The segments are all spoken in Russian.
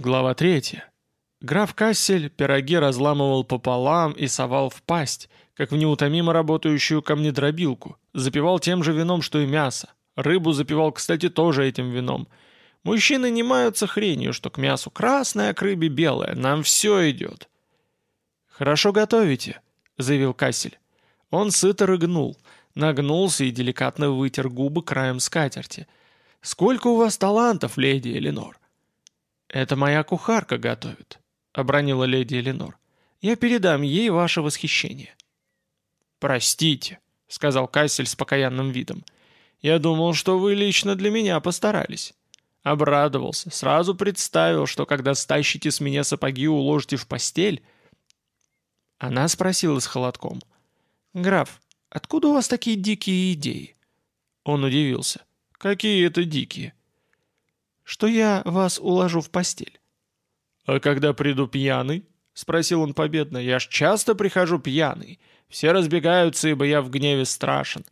Глава третья. Граф Кассель пироги разламывал пополам и совал в пасть, как в неутомимо работающую камнедробилку, запивал тем же вином, что и мясо. Рыбу запивал, кстати, тоже этим вином. Мужчины не маются хренью, что к мясу красное, а к рыбе белое. Нам все идет. «Хорошо готовите», — заявил Кассель. Он сыто рыгнул, нагнулся и деликатно вытер губы краем скатерти. «Сколько у вас талантов, леди Эленор!» «Это моя кухарка готовит», — обронила леди Эленор. «Я передам ей ваше восхищение». «Простите», — сказал Кассель с покаянным видом. «Я думал, что вы лично для меня постарались». Обрадовался, сразу представил, что когда стащите с меня сапоги и уложите в постель... Она спросила с холодком. «Граф, откуда у вас такие дикие идеи?» Он удивился. «Какие это дикие?» Что я вас уложу в постель». «А когда приду пьяный?» — спросил он победно. «Я ж часто прихожу пьяный. Все разбегаются, ибо я в гневе страшен.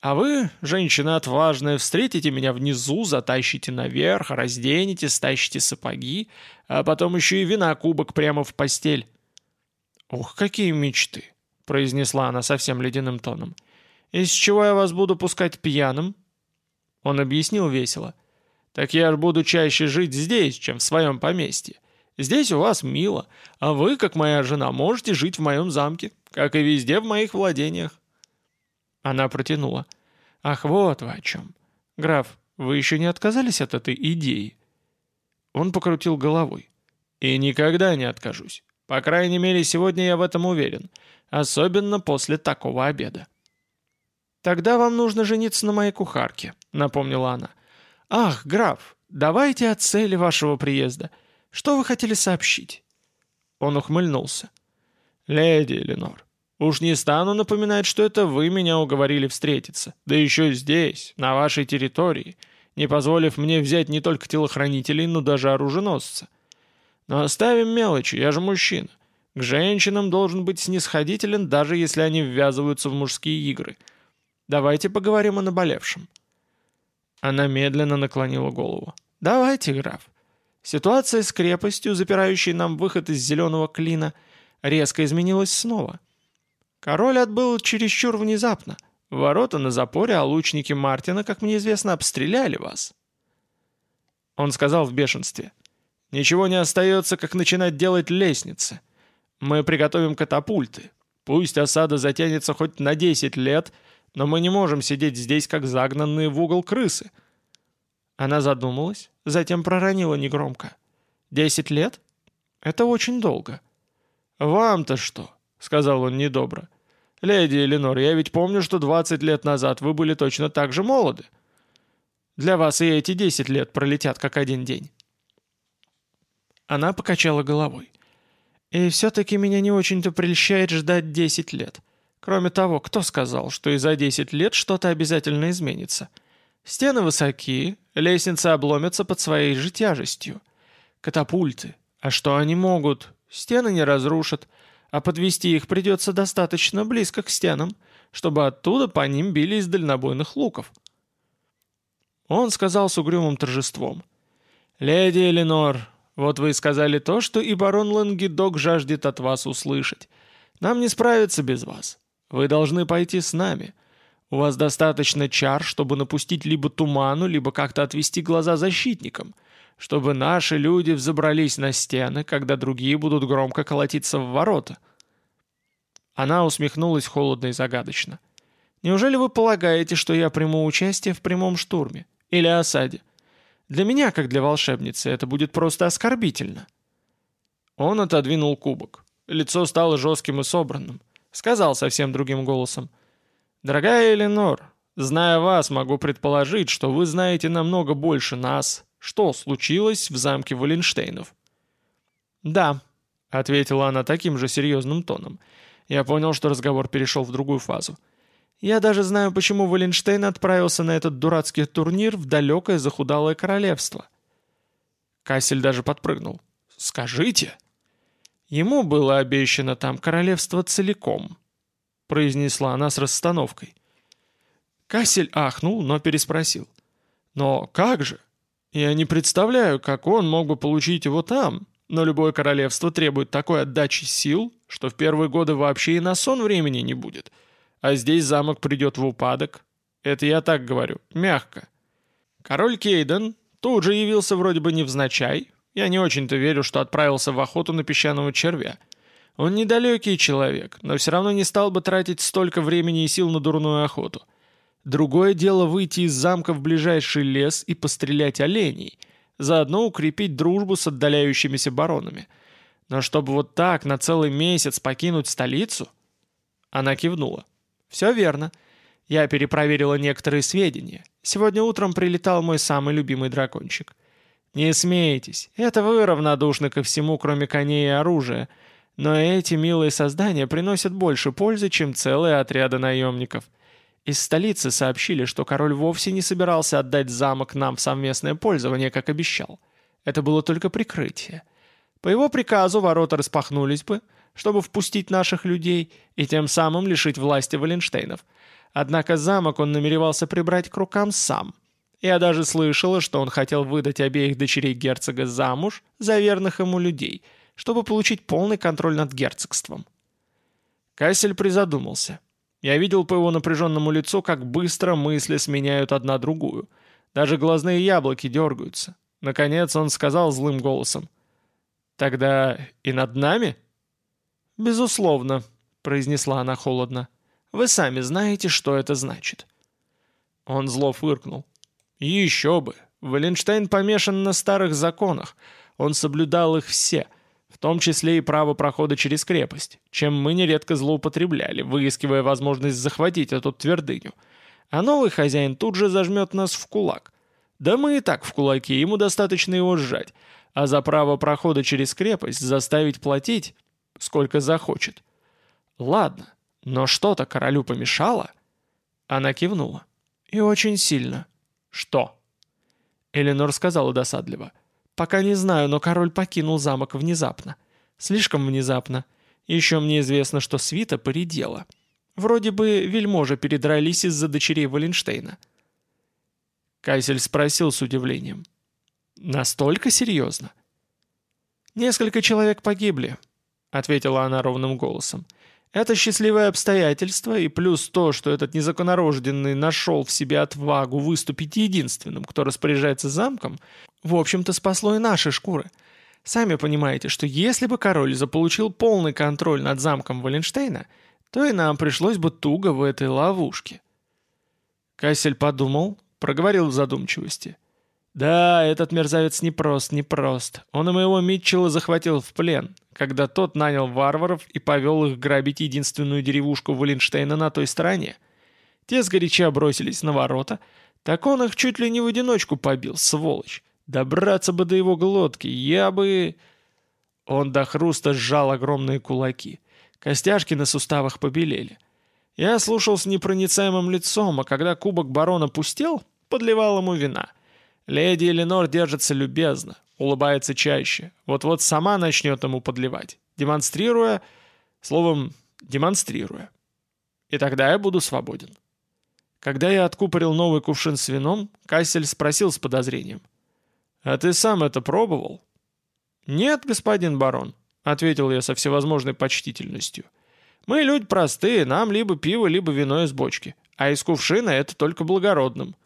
А вы, женщина отважная, встретите меня внизу, затащите наверх, разденете, стащите сапоги, а потом еще и вина кубок прямо в постель». «Ух, какие мечты!» — произнесла она совсем ледяным тоном. «Из чего я вас буду пускать пьяным?» Он объяснил весело — так я ж буду чаще жить здесь, чем в своем поместье. Здесь у вас мило, а вы, как моя жена, можете жить в моем замке, как и везде в моих владениях». Она протянула. «Ах, вот вы о чем. Граф, вы еще не отказались от этой идеи?» Он покрутил головой. «И никогда не откажусь. По крайней мере, сегодня я в этом уверен. Особенно после такого обеда». «Тогда вам нужно жениться на моей кухарке», — напомнила она. «Ах, граф, давайте о цели вашего приезда. Что вы хотели сообщить?» Он ухмыльнулся. «Леди Эленор, уж не стану напоминать, что это вы меня уговорили встретиться, да еще здесь, на вашей территории, не позволив мне взять не только телохранителей, но даже оруженосца. Но оставим мелочи, я же мужчина. К женщинам должен быть снисходителен, даже если они ввязываются в мужские игры. Давайте поговорим о наболевшем». Она медленно наклонила голову. «Давайте, граф. Ситуация с крепостью, запирающей нам выход из зеленого клина, резко изменилась снова. Король отбыл чересчур внезапно. Ворота на запоре, а лучники Мартина, как мне известно, обстреляли вас». Он сказал в бешенстве. «Ничего не остается, как начинать делать лестницы. Мы приготовим катапульты. Пусть осада затянется хоть на 10 лет, — но мы не можем сидеть здесь, как загнанные в угол крысы». Она задумалась, затем проронила негромко. «Десять лет? Это очень долго». «Вам-то что?» — сказал он недобро. «Леди Эленор, я ведь помню, что двадцать лет назад вы были точно так же молоды. Для вас и эти десять лет пролетят как один день». Она покачала головой. «И все-таки меня не очень-то прельщает ждать десять лет. Кроме того, кто сказал, что и за 10 лет что-то обязательно изменится? Стены высокие, лестницы обломятся под своей же тяжестью. Катапульты. А что они могут? Стены не разрушат, а подвести их придется достаточно близко к стенам, чтобы оттуда по ним били из дальнобойных луков. Он сказал с угрюмым торжеством. «Леди Эленор, вот вы и сказали то, что и барон Лангедок жаждет от вас услышать. Нам не справиться без вас. Вы должны пойти с нами. У вас достаточно чар, чтобы напустить либо туману, либо как-то отвести глаза защитникам, чтобы наши люди взобрались на стены, когда другие будут громко колотиться в ворота». Она усмехнулась холодно и загадочно. «Неужели вы полагаете, что я приму участие в прямом штурме? Или осаде? Для меня, как для волшебницы, это будет просто оскорбительно». Он отодвинул кубок. Лицо стало жестким и собранным. Сказал совсем другим голосом. «Дорогая Эленор, зная вас, могу предположить, что вы знаете намного больше нас. Что случилось в замке Валенштейнов?» «Да», — ответила она таким же серьезным тоном. Я понял, что разговор перешел в другую фазу. «Я даже знаю, почему Валенштейн отправился на этот дурацкий турнир в далекое захудалое королевство». Кассель даже подпрыгнул. «Скажите!» Ему было обещано там королевство целиком», — произнесла она с расстановкой. Кассель ахнул, но переспросил. «Но как же? Я не представляю, как он мог бы получить его там, но любое королевство требует такой отдачи сил, что в первые годы вообще и на сон времени не будет. А здесь замок придет в упадок. Это я так говорю, мягко. Король Кейден тут же явился вроде бы невзначай. Я не очень-то верю, что отправился в охоту на песчаного червя. Он недалекий человек, но все равно не стал бы тратить столько времени и сил на дурную охоту. Другое дело выйти из замка в ближайший лес и пострелять оленей, заодно укрепить дружбу с отдаляющимися баронами. Но чтобы вот так на целый месяц покинуть столицу? Она кивнула. «Все верно. Я перепроверила некоторые сведения. Сегодня утром прилетал мой самый любимый дракончик. Не смейтесь, это вы равнодушны ко всему, кроме коней и оружия. Но эти милые создания приносят больше пользы, чем целые отряды наемников. Из столицы сообщили, что король вовсе не собирался отдать замок нам в совместное пользование, как обещал. Это было только прикрытие. По его приказу ворота распахнулись бы, чтобы впустить наших людей и тем самым лишить власти Валенштейнов. Однако замок он намеревался прибрать к рукам сам. Я даже слышала, что он хотел выдать обеих дочерей герцога замуж за верных ему людей – чтобы получить полный контроль над герцогством. Кассель призадумался. Я видел по его напряженному лицу, как быстро мысли сменяют одна другую. Даже глазные яблоки дергаются. Наконец он сказал злым голосом. «Тогда и над нами?» «Безусловно», — произнесла она холодно. «Вы сами знаете, что это значит». Он зло фыркнул. «Еще бы! Валенштейн помешан на старых законах. Он соблюдал их все, в том числе и право прохода через крепость, чем мы нередко злоупотребляли, выискивая возможность захватить эту твердыню. А новый хозяин тут же зажмет нас в кулак. Да мы и так в кулаке, ему достаточно его сжать, а за право прохода через крепость заставить платить, сколько захочет. Ладно, но что-то королю помешало? Она кивнула. И очень сильно. Что? Эленор сказала досадливо. — «Пока не знаю, но король покинул замок внезапно. Слишком внезапно. Еще мне известно, что свита поредела. Вроде бы вельможи передрались из-за дочерей Валенштейна». Кайсель спросил с удивлением. «Настолько серьезно?» «Несколько человек погибли», — ответила она ровным голосом. Это счастливое обстоятельство и плюс то, что этот незаконнорожденный нашел в себе отвагу выступить единственным, кто распоряжается замком, в общем-то спасло и наши шкуры. Сами понимаете, что если бы король заполучил полный контроль над замком Валенштейна, то и нам пришлось бы туго в этой ловушке. Кассель подумал, проговорил в задумчивости. «Да, этот мерзавец непрост, непрост. Он и моего Митчелла захватил в плен, когда тот нанял варваров и повел их грабить единственную деревушку Валенштейна на той стороне. Те сгоряча бросились на ворота, так он их чуть ли не в одиночку побил, сволочь. Добраться бы до его глотки, я бы...» Он до хруста сжал огромные кулаки. Костяшки на суставах побелели. Я слушал с непроницаемым лицом, а когда кубок барона пустел, подливал ему вина. Леди Эленор держится любезно, улыбается чаще. Вот-вот сама начнет ему подливать, демонстрируя, словом, демонстрируя. И тогда я буду свободен. Когда я откупорил новый кувшин с вином, Кассель спросил с подозрением. «А ты сам это пробовал?» «Нет, господин барон», — ответил я со всевозможной почтительностью. «Мы люди простые, нам либо пиво, либо вино из бочки, а из кувшина это только благородным.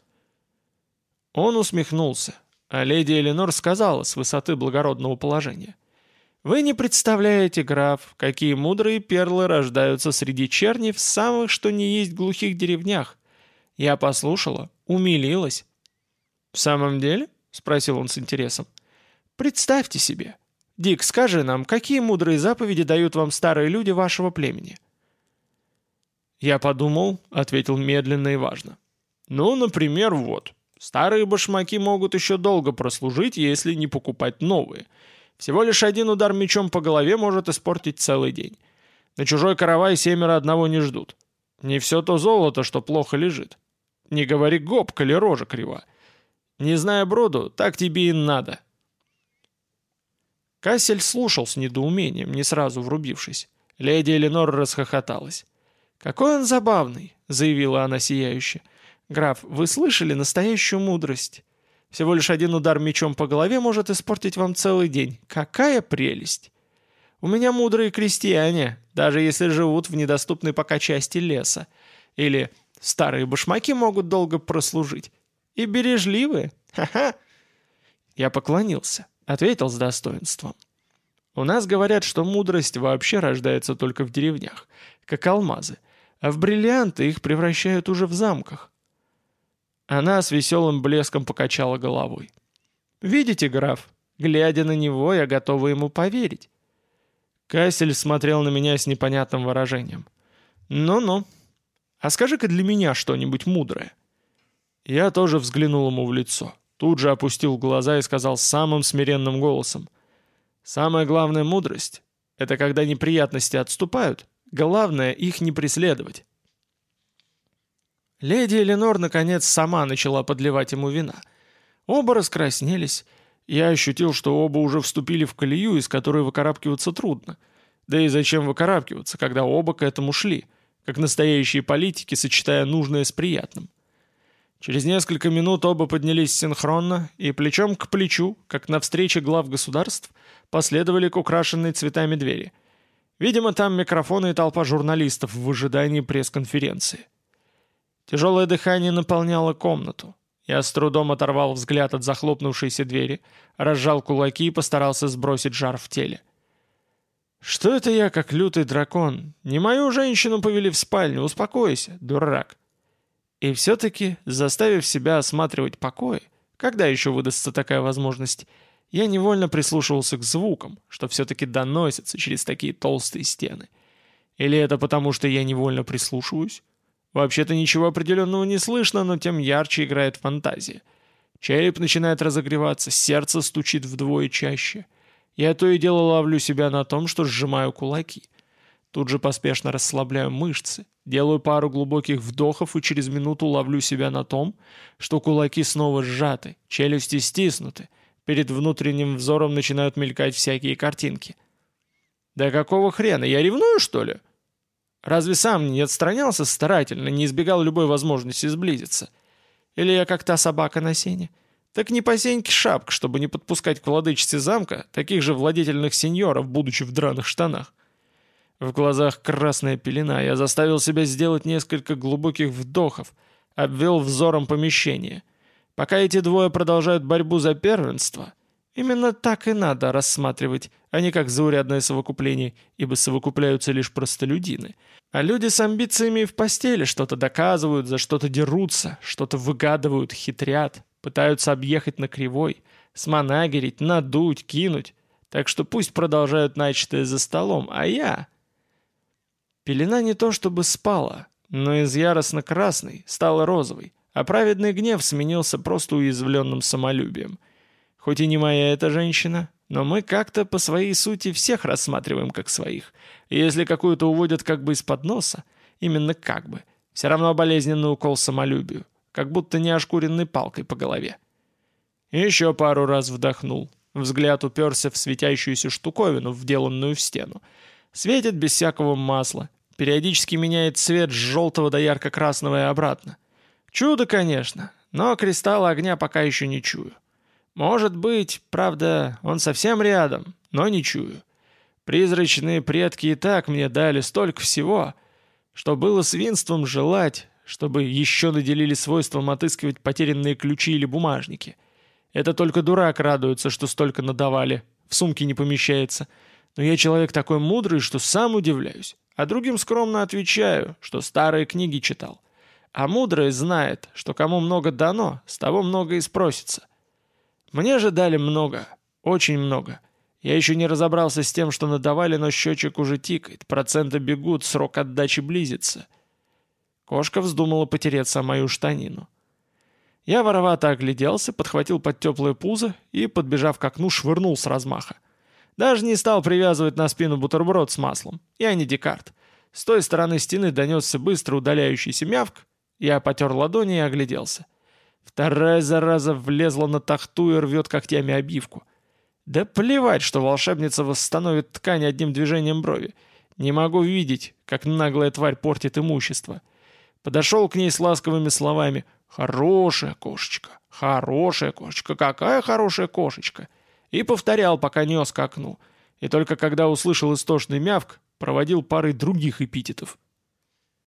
Он усмехнулся, а леди Эленор сказала с высоты благородного положения. «Вы не представляете, граф, какие мудрые перлы рождаются среди черни в самых что ни есть глухих деревнях. Я послушала, умилилась». «В самом деле?» — спросил он с интересом. «Представьте себе. Дик, скажи нам, какие мудрые заповеди дают вам старые люди вашего племени?» «Я подумал», — ответил медленно и важно. «Ну, например, вот». Старые башмаки могут еще долго прослужить, если не покупать новые. Всего лишь один удар мечом по голове может испортить целый день. На чужой каравай семеро одного не ждут. Не все то золото, что плохо лежит. Не говори гоп, коли рожа крива. Не зная броду, так тебе и надо. Кассель слушал с недоумением, не сразу врубившись. Леди Эленор расхохоталась. «Какой он забавный!» — заявила она сияюще. «Граф, вы слышали настоящую мудрость? Всего лишь один удар мечом по голове может испортить вам целый день. Какая прелесть! У меня мудрые крестьяне, даже если живут в недоступной пока части леса. Или старые башмаки могут долго прослужить. И бережливые. Ха-ха!» Я поклонился, ответил с достоинством. «У нас говорят, что мудрость вообще рождается только в деревнях, как алмазы, а в бриллианты их превращают уже в замках. Она с веселым блеском покачала головой. «Видите, граф, глядя на него, я готова ему поверить». Кассель смотрел на меня с непонятным выражением. «Ну-ну. А скажи-ка для меня что-нибудь мудрое». Я тоже взглянул ему в лицо. Тут же опустил глаза и сказал самым смиренным голосом. «Самая главная мудрость — это когда неприятности отступают, главное их не преследовать». Леди Эленор наконец сама начала подливать ему вина. Оба раскраснелись. Я ощутил, что оба уже вступили в колею, из которой выкарабкиваться трудно. Да и зачем выкарабкиваться, когда оба к этому шли, как настоящие политики, сочетая нужное с приятным. Через несколько минут оба поднялись синхронно и плечом к плечу, как на встрече глав государств, последовали к украшенной цветами двери. Видимо, там микрофоны и толпа журналистов в ожидании пресс-конференции. Тяжелое дыхание наполняло комнату. Я с трудом оторвал взгляд от захлопнувшейся двери, разжал кулаки и постарался сбросить жар в теле. «Что это я, как лютый дракон? Не мою женщину повели в спальню, успокойся, дурак!» И все-таки, заставив себя осматривать покой, когда еще выдастся такая возможность, я невольно прислушивался к звукам, что все-таки доносятся через такие толстые стены. Или это потому, что я невольно прислушиваюсь? Вообще-то ничего определенного не слышно, но тем ярче играет фантазия. Череп начинает разогреваться, сердце стучит вдвое чаще. Я то и дело ловлю себя на том, что сжимаю кулаки. Тут же поспешно расслабляю мышцы, делаю пару глубоких вдохов и через минуту ловлю себя на том, что кулаки снова сжаты, челюсти стиснуты, перед внутренним взором начинают мелькать всякие картинки. «Да какого хрена, я ревную, что ли?» Разве сам не отстранялся старательно, не избегал любой возможности сблизиться? Или я как та собака на сене? Так не по сеньке шапка, чтобы не подпускать к владычице замка таких же владетельных сеньоров, будучи в драных штанах. В глазах красная пелена, я заставил себя сделать несколько глубоких вдохов, обвел взором помещение. Пока эти двое продолжают борьбу за первенство, именно так и надо рассматривать, а не как заурядное совокупление, ибо совокупляются лишь простолюдины — а люди с амбициями в постели что-то доказывают, за что-то дерутся, что-то выгадывают, хитрят, пытаются объехать на кривой, смонагерить, надуть, кинуть. Так что пусть продолжают начатое за столом, а я... Пелена не то чтобы спала, но из яростно-красной стала розовой, а праведный гнев сменился просто уязвленным самолюбием. Хоть и не моя эта женщина, но мы как-то по своей сути всех рассматриваем как своих. И если какую-то уводят как бы из-под носа, именно как бы, все равно болезненный укол самолюбию, как будто не ошкуренной палкой по голове. Еще пару раз вдохнул. Взгляд уперся в светящуюся штуковину, вделанную в стену. Светит без всякого масла. Периодически меняет цвет с желтого до ярко-красного и обратно. Чудо, конечно, но кристалла огня пока еще не чую. Может быть, правда, он совсем рядом, но не чую. Призрачные предки и так мне дали столько всего, что было свинством желать, чтобы еще наделили свойством отыскивать потерянные ключи или бумажники. Это только дурак радуется, что столько надавали, в сумке не помещается. Но я человек такой мудрый, что сам удивляюсь, а другим скромно отвечаю, что старые книги читал. А мудрый знает, что кому много дано, с того много и спросится. Мне же дали много, очень много. Я еще не разобрался с тем, что надавали, но счетчик уже тикает, проценты бегут, срок отдачи близится. Кошка вздумала потереться о мою штанину. Я воровато огляделся, подхватил под теплое пузо и, подбежав к окну, швырнул с размаха. Даже не стал привязывать на спину бутерброд с маслом. Я не Декарт. С той стороны стены донесся быстро удаляющийся мявк. Я потер ладони и огляделся. Вторая зараза влезла на тахту и рвет когтями обивку. Да плевать, что волшебница восстановит ткань одним движением брови. Не могу видеть, как наглая тварь портит имущество. Подошел к ней с ласковыми словами «Хорошая кошечка, хорошая кошечка, какая хорошая кошечка!» И повторял, пока нес к окну. И только когда услышал истошный мявк, проводил парой других эпитетов –